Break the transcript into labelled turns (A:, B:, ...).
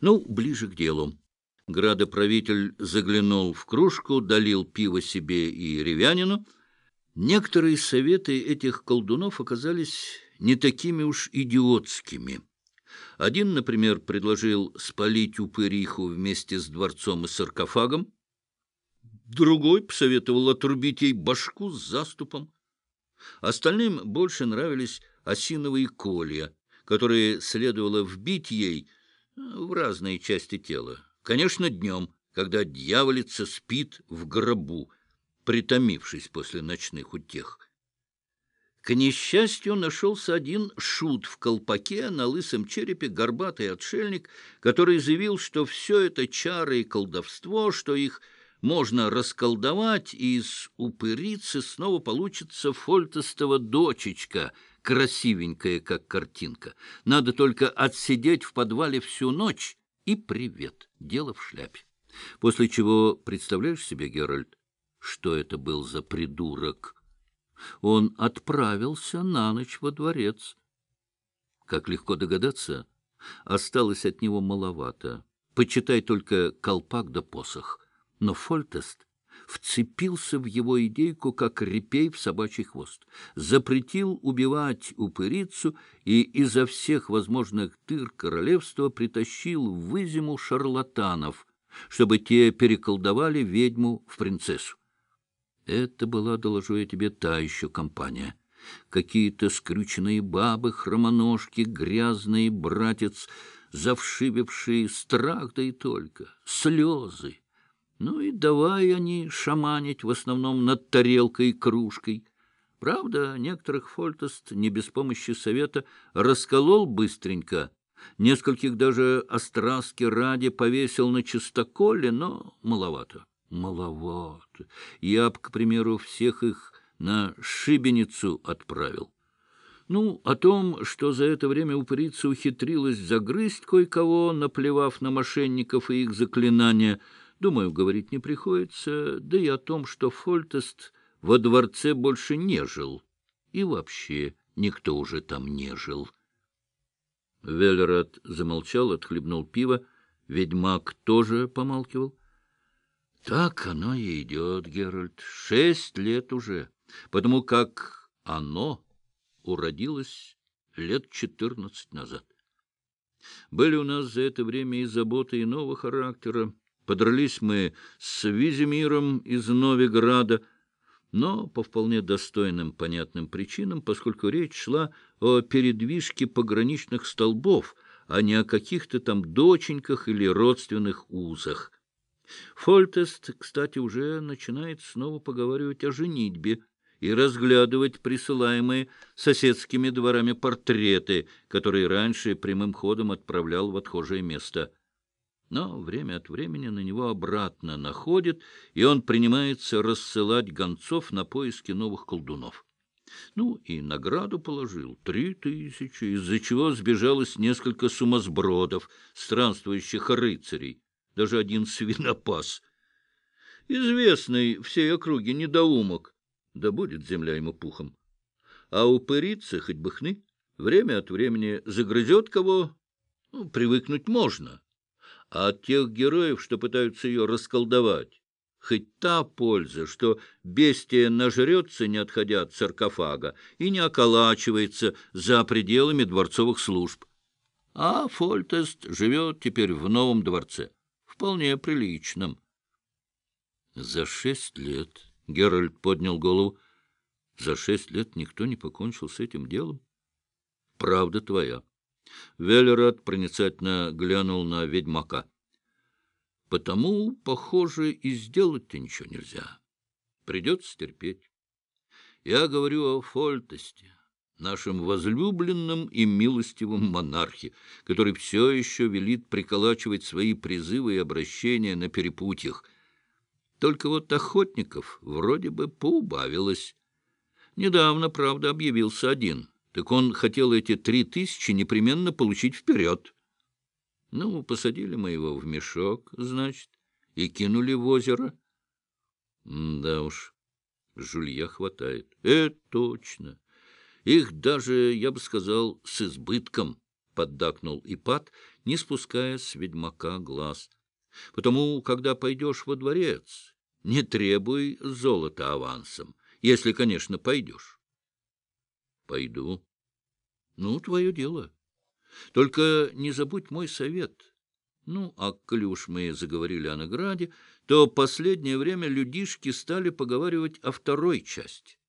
A: Ну, ближе к делу. Градоправитель заглянул в кружку, долил пиво себе и ревянину. Некоторые советы этих колдунов оказались не такими уж идиотскими. Один, например, предложил спалить упыриху вместе с дворцом и саркофагом. Другой посоветовал отрубить ей башку с заступом. Остальным больше нравились осиновые колья, которые следовало вбить ей в разные части тела. Конечно, днем, когда дьяволица спит в гробу, притомившись после ночных утех. К несчастью, нашелся один шут в колпаке, на лысом черепе горбатый отшельник, который заявил, что все это чары и колдовство, что их можно расколдовать, и из упырицы снова получится фольтостова дочечка, красивенькая, как картинка. Надо только отсидеть в подвале всю ночь, и привет, дело в шляпе. После чего, представляешь себе, Геральт, что это был за придурок? Он отправился на ночь во дворец. Как легко догадаться, осталось от него маловато. Почитай только колпак да посох. Но Фольтест вцепился в его идейку, как репей в собачий хвост, запретил убивать упырицу и изо всех возможных тыр королевства притащил в изиму шарлатанов, чтобы те переколдовали ведьму в принцессу. Это была, доложу я тебе, та еще компания. Какие-то скрюченные бабы, хромоножки, грязные братец, завшивившие страх, да и только, слезы. Ну и давай они шаманить в основном над тарелкой и кружкой. Правда, некоторых Фольтест не без помощи совета расколол быстренько, нескольких даже остраски ради повесил на чистоколе, но маловато. Маловато. Я б, к примеру, всех их на шибеницу отправил. Ну, о том, что за это время упырица ухитрилась загрызть кое-кого, наплевав на мошенников и их заклинания, думаю, говорить не приходится, да и о том, что Фольтест во дворце больше не жил. И вообще никто уже там не жил. Веллерат замолчал, отхлебнул пиво. Ведьмак тоже помалкивал. Так оно и идет, Геральт. Шесть лет уже, потому как оно уродилось лет четырнадцать назад. Были у нас за это время и заботы иного характера. Подрались мы с Визимиром из Новиграда, но по вполне достойным понятным причинам, поскольку речь шла о передвижке пограничных столбов, а не о каких-то там доченьках или родственных узах. Фольтест, кстати, уже начинает снова поговаривать о женитьбе и разглядывать присылаемые соседскими дворами портреты, которые раньше прямым ходом отправлял в отхожее место. Но время от времени на него обратно находит, и он принимается рассылать гонцов на поиски новых колдунов. Ну, и награду положил — три тысячи, из-за чего сбежалось несколько сумасбродов, странствующих рыцарей даже один свинопас. Известный всей округе недоумок, да будет земля ему пухом. А упырица, хоть бы хны, время от времени загрызет кого, ну, привыкнуть можно. А от тех героев, что пытаются ее расколдовать, хоть та польза, что бестия нажрется, не отходя от саркофага, и не околачивается за пределами дворцовых служб. А Фольтест живет теперь в новом дворце вполне приличным. За шесть лет Геральт поднял голову. За шесть лет никто не покончил с этим делом. Правда твоя. Велерат проницательно глянул на ведьмака. Потому, похоже, и сделать-то ничего нельзя. Придется терпеть. Я говорю о Фольтесте нашем возлюбленном и милостивом монархе, который все еще велит приколачивать свои призывы и обращения на перепутьях. Только вот охотников вроде бы поубавилось. Недавно, правда, объявился один. Так он хотел эти три тысячи непременно получить вперед. Ну, посадили мы его в мешок, значит, и кинули в озеро. да уж, жулья хватает. Это точно. Их даже, я бы сказал, с избытком. поддакнул Ипат, не спуская с ведьмака глаз. — Потому, когда пойдешь во дворец, не требуй золота авансом, если, конечно, пойдешь. — Пойду. — Ну, твое дело. Только не забудь мой совет. Ну, а уж мы заговорили о награде, то последнее время людишки стали поговаривать о второй части.